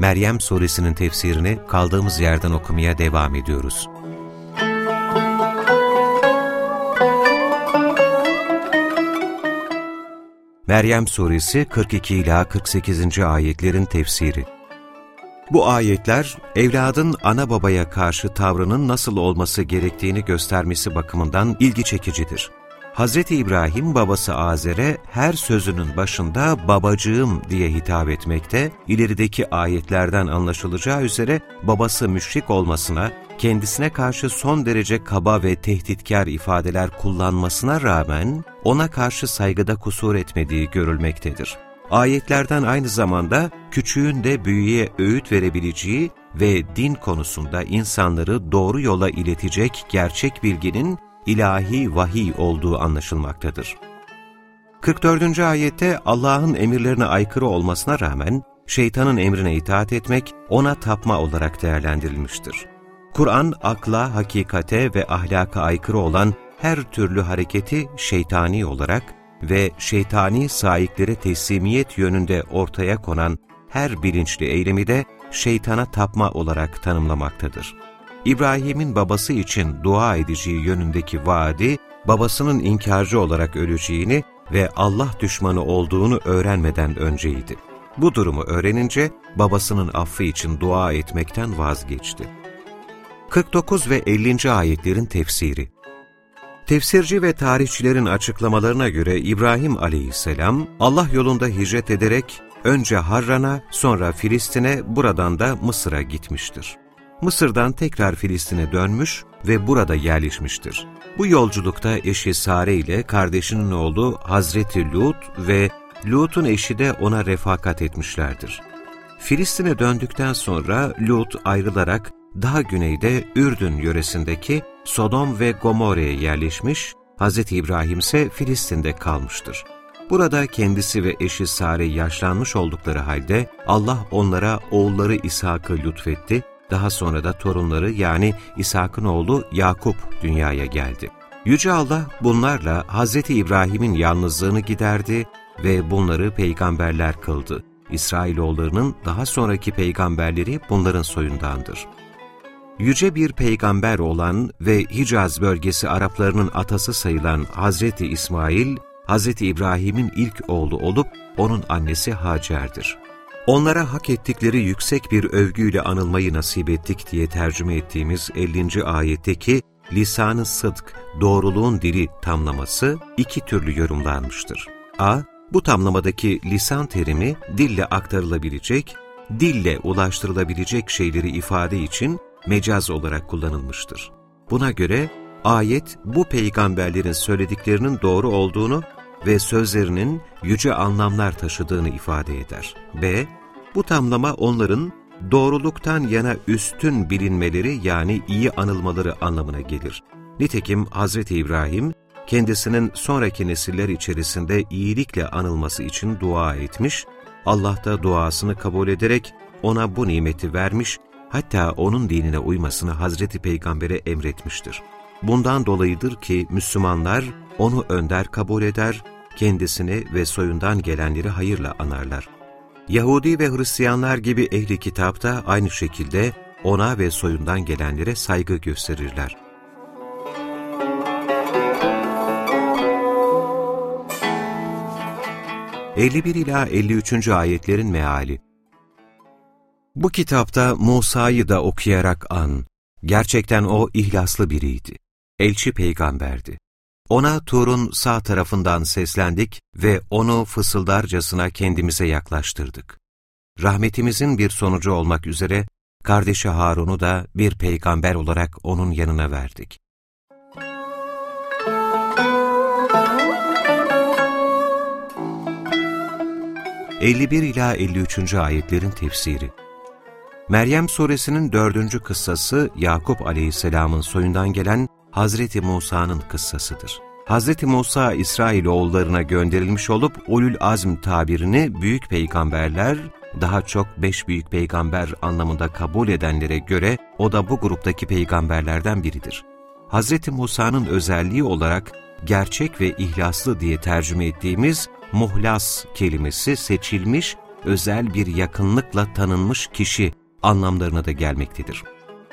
Meryem Suresinin tefsirini kaldığımız yerden okumaya devam ediyoruz. Meryem Suresi 42 ila 48. ayetlerin tefsiri. Bu ayetler evladın ana babaya karşı tavrının nasıl olması gerektiğini göstermesi bakımından ilgi çekicidir. Hz. İbrahim babası Azer'e her sözünün başında babacığım diye hitap etmekte, ilerideki ayetlerden anlaşılacağı üzere babası müşrik olmasına, kendisine karşı son derece kaba ve tehditkar ifadeler kullanmasına rağmen ona karşı saygıda kusur etmediği görülmektedir. Ayetlerden aynı zamanda küçüğün de büyüğe öğüt verebileceği ve din konusunda insanları doğru yola iletecek gerçek bilginin ilahi vahiy olduğu anlaşılmaktadır. 44. ayette Allah'ın emirlerine aykırı olmasına rağmen şeytanın emrine itaat etmek ona tapma olarak değerlendirilmiştir. Kur'an akla, hakikate ve ahlaka aykırı olan her türlü hareketi şeytani olarak ve şeytani sahiklere teslimiyet yönünde ortaya konan her bilinçli eylemi de şeytana tapma olarak tanımlamaktadır. İbrahim'in babası için dua edeceği yönündeki vaadi, babasının inkarcı olarak öleceğini ve Allah düşmanı olduğunu öğrenmeden önceydi. Bu durumu öğrenince babasının affı için dua etmekten vazgeçti. 49 ve 50. ayetlerin tefsiri Tefsirci ve tarihçilerin açıklamalarına göre İbrahim aleyhisselam, Allah yolunda hicret ederek önce Harran'a sonra Filistin'e buradan da Mısır'a gitmiştir. Mısır'dan tekrar Filistin'e dönmüş ve burada yerleşmiştir. Bu yolculukta eşi Sare ile kardeşinin oğlu Hazreti Lut ve Lut'un eşi de ona refakat etmişlerdir. Filistin'e döndükten sonra Lut ayrılarak daha güneyde Ürdün yöresindeki Sodom ve Gomorre'ye yerleşmiş, Hz. İbrahim ise Filistin'de kalmıştır. Burada kendisi ve eşi Sare yaşlanmış oldukları halde Allah onlara oğulları İshak'ı lütfetti daha sonra da torunları yani İshak'ın oğlu Yakup dünyaya geldi. Yüce Allah bunlarla Hz. İbrahim'in yalnızlığını giderdi ve bunları peygamberler kıldı. İsrailoğullarının daha sonraki peygamberleri bunların soyundandır. Yüce bir peygamber olan ve Hicaz bölgesi Araplarının atası sayılan Hazreti İsmail, Hazreti İbrahim'in ilk oğlu olup onun annesi Hacer'dir onlara hak ettikleri yüksek bir övgüyle anılmayı nasip ettik diye tercüme ettiğimiz 50. ayetteki lisan-ı sıdk, doğruluğun dili tamlaması iki türlü yorumlanmıştır. A. Bu tamlamadaki lisan terimi dille aktarılabilecek, dille ulaştırılabilecek şeyleri ifade için mecaz olarak kullanılmıştır. Buna göre ayet bu peygamberlerin söylediklerinin doğru olduğunu ve sözlerinin yüce anlamlar taşıdığını ifade eder. B. Bu tamlama onların doğruluktan yana üstün bilinmeleri yani iyi anılmaları anlamına gelir. Nitekim Hz. İbrahim, kendisinin sonraki nesiller içerisinde iyilikle anılması için dua etmiş, Allah da duasını kabul ederek ona bu nimeti vermiş, hatta onun dinine uymasını Hazreti Peygamber'e emretmiştir. Bundan dolayıdır ki Müslümanlar onu önder kabul eder, kendisini ve soyundan gelenleri hayırla anarlar. Yahudi ve Hristiyanlar gibi ehli kitap da aynı şekilde ona ve soyundan gelenlere saygı gösterirler. ...51 ila 53. ayetlerin meali Bu kitapta Musa'yı da okuyarak an, gerçekten o ihlaslı biriydi. Elçi peygamberdi. Ona Tur'un sağ tarafından seslendik ve onu fısıldarcasına kendimize yaklaştırdık. Rahmetimizin bir sonucu olmak üzere kardeşi Harun'u da bir peygamber olarak onun yanına verdik. ...51 ila 53. ayetlerin tefsiri Meryem suresinin dördüncü kıssası Yakup aleyhisselamın soyundan gelen Hazreti Musa'nın kıssasıdır. Hazreti Musa İsrailoğullarına gönderilmiş olup ulul azm tabirini büyük peygamberler, daha çok beş büyük peygamber anlamında kabul edenlere göre o da bu gruptaki peygamberlerden biridir. Hazreti Musa'nın özelliği olarak gerçek ve ihlaslı diye tercüme ettiğimiz muhlas kelimesi seçilmiş, özel bir yakınlıkla tanınmış kişi anlamlarına da gelmektedir.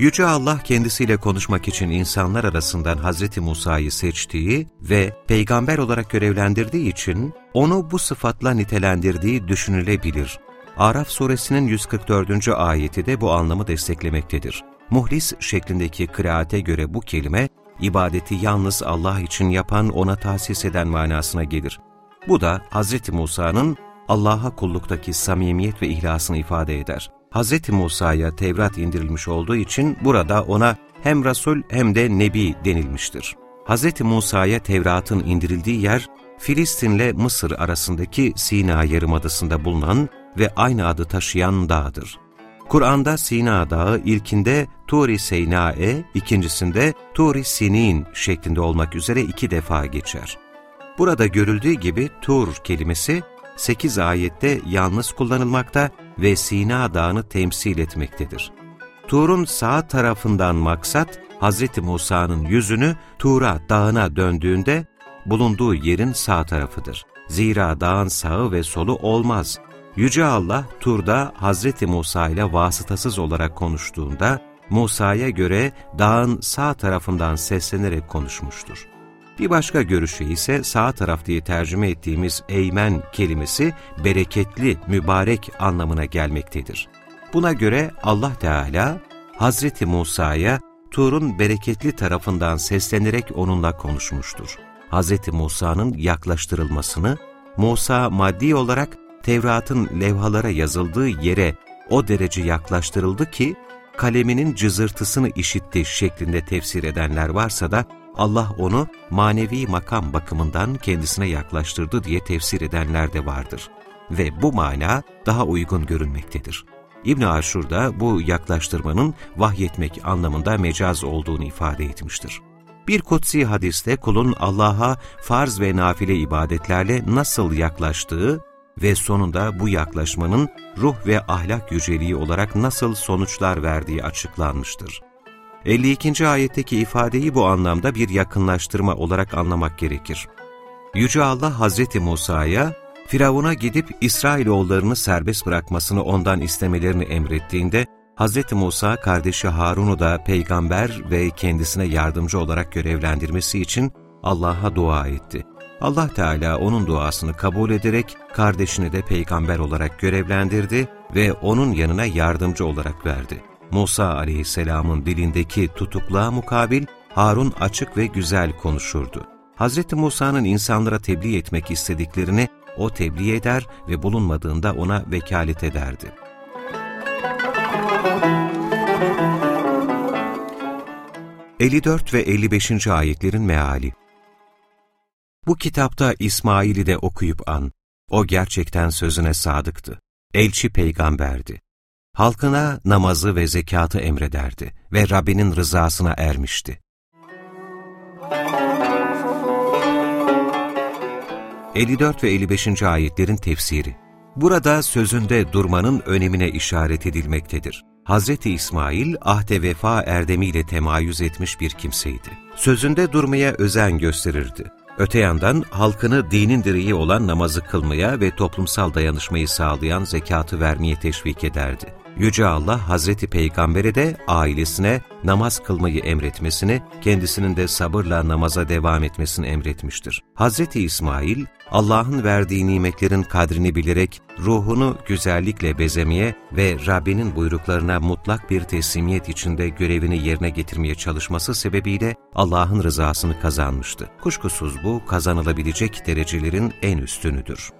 Yüce Allah kendisiyle konuşmak için insanlar arasından Hz. Musa'yı seçtiği ve peygamber olarak görevlendirdiği için onu bu sıfatla nitelendirdiği düşünülebilir. Araf suresinin 144. ayeti de bu anlamı desteklemektedir. Muhlis şeklindeki kıraate göre bu kelime, ibadeti yalnız Allah için yapan, ona tahsis eden manasına gelir. Bu da Hz. Musa'nın Allah'a kulluktaki samimiyet ve ihlasını ifade eder. Hz. Musa'ya Tevrat indirilmiş olduğu için burada ona hem Resul hem de Nebi denilmiştir. Hz. Musa'ya Tevrat'ın indirildiği yer, Filistinle Mısır arasındaki Sina Yarımadası'nda bulunan ve aynı adı taşıyan dağdır. Kur'an'da Sina Dağı ilkinde Turi Seynae, ikincisinde Turi Sinin şeklinde olmak üzere iki defa geçer. Burada görüldüğü gibi Tur kelimesi 8 ayette yalnız kullanılmakta ve Sina Dağı'nı temsil etmektedir. Tur'un sağ tarafından maksat, Hz. Musa'nın yüzünü Tur'a dağına döndüğünde bulunduğu yerin sağ tarafıdır. Zira dağın sağı ve solu olmaz. Yüce Allah Tur'da Hz. Musa ile vasıtasız olarak konuştuğunda, Musa'ya göre dağın sağ tarafından seslenerek konuşmuştur. Bir başka görüşü ise sağ taraf diye tercüme ettiğimiz eymen kelimesi bereketli, mübarek anlamına gelmektedir. Buna göre Allah Teala Hazreti Musa'ya Tur'un bereketli tarafından seslenerek onunla konuşmuştur. Hazreti Musa'nın yaklaştırılmasını, Musa maddi olarak Tevrat'ın levhalara yazıldığı yere o derece yaklaştırıldı ki, kaleminin cızırtısını işitti şeklinde tefsir edenler varsa da, Allah onu manevi makam bakımından kendisine yaklaştırdı diye tefsir edenler de vardır. Ve bu mana daha uygun görünmektedir. İbn Aşur da bu yaklaştırmanın vahyetmek anlamında mecaz olduğunu ifade etmiştir. Bir kutsi hadiste kulun Allah'a farz ve nafile ibadetlerle nasıl yaklaştığı ve sonunda bu yaklaşmanın ruh ve ahlak yüceliği olarak nasıl sonuçlar verdiği açıklanmıştır. 52. ayetteki ifadeyi bu anlamda bir yakınlaştırma olarak anlamak gerekir. Yüce Allah Hazreti Musa'ya, Firavun'a gidip İsrailoğullarını serbest bırakmasını ondan istemelerini emrettiğinde, Hz. Musa kardeşi Harun'u da peygamber ve kendisine yardımcı olarak görevlendirmesi için Allah'a dua etti. Allah Teala onun duasını kabul ederek kardeşini de peygamber olarak görevlendirdi ve onun yanına yardımcı olarak verdi. Musa aleyhisselamın dilindeki tutukluğa mukabil Harun açık ve güzel konuşurdu. Hz. Musa'nın insanlara tebliğ etmek istediklerini o tebliğ eder ve bulunmadığında ona vekalet ederdi. ...54 ve 55. ayetlerin meali Bu kitapta İsmail'i de okuyup an. O gerçekten sözüne sadıktı. Elçi peygamberdi halkına namazı ve zekatı emrederdi ve Rabbinin rızasına ermişti. 54 ve 55. ayetlerin tefsiri Burada sözünde durmanın önemine işaret edilmektedir. Hz. İsmail, ahde vefa erdemiyle temayüz etmiş bir kimseydi. Sözünde durmaya özen gösterirdi. Öte yandan halkını dinin direği olan namazı kılmaya ve toplumsal dayanışmayı sağlayan zekatı vermeye teşvik ederdi. Yüce Allah Hazreti Peygamber'e de ailesine namaz kılmayı emretmesini, kendisinin de sabırla namaza devam etmesini emretmiştir. Hazreti İsmail, Allah'ın verdiği nimetlerin kadrini bilerek ruhunu güzellikle bezemeye ve Rabbinin buyruklarına mutlak bir teslimiyet içinde görevini yerine getirmeye çalışması sebebiyle Allah'ın rızasını kazanmıştı. Kuşkusuz bu kazanılabilecek derecelerin en üstünüdür.